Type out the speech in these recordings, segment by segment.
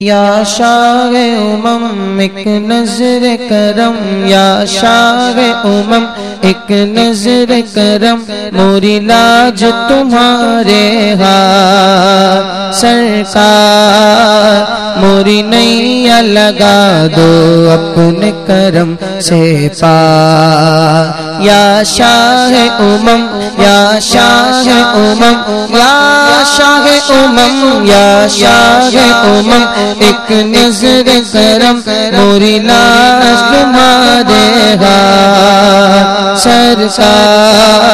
یا شاہ امم، ایک نظر کرم، یا شاہ امم، ایک نظر کرم، موری لاج تمہارے ہاں سرکار موری نیا لگا دو اپنے کرم سے پا یا شاہ امم یا شاہ امم یا شاہ امم یا شاہ امم ایک نظر کرم موری لاش تمہارے ہاں سرکار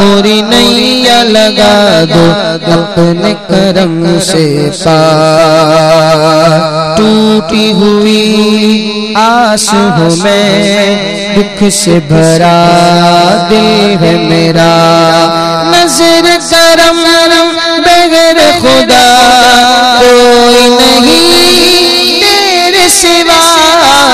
موری نیا لگا دو اپنے کرم سے پا ٹوٹی ہوئی آس ہوں میں دکھ سے بھرا دل ہے میرا۔ نظر کر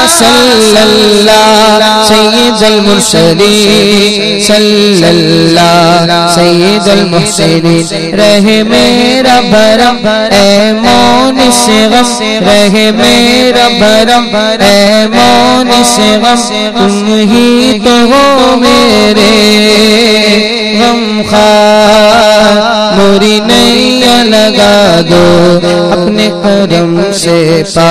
صلی اللہ سید المرسلین صلی اللہ سید المحسنین رہ میرا بھرم، اے مون سے غم رہ میرا بھرم، اے مون سے غم، تم ہی تو ہو میرے غم خواہ، موری نیا لگا دو، اپنے کرم سے پا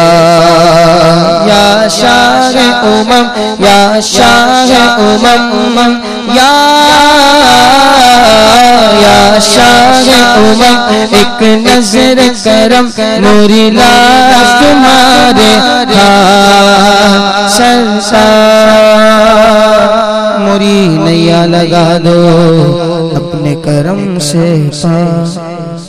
یا شاہ امم، یا شاہ امم، یا یا شاہ امم، ایک نظر کرم موری لاش تمہارے ہاں سنسار موری نیا لگا دو، اپنے کرم سے پا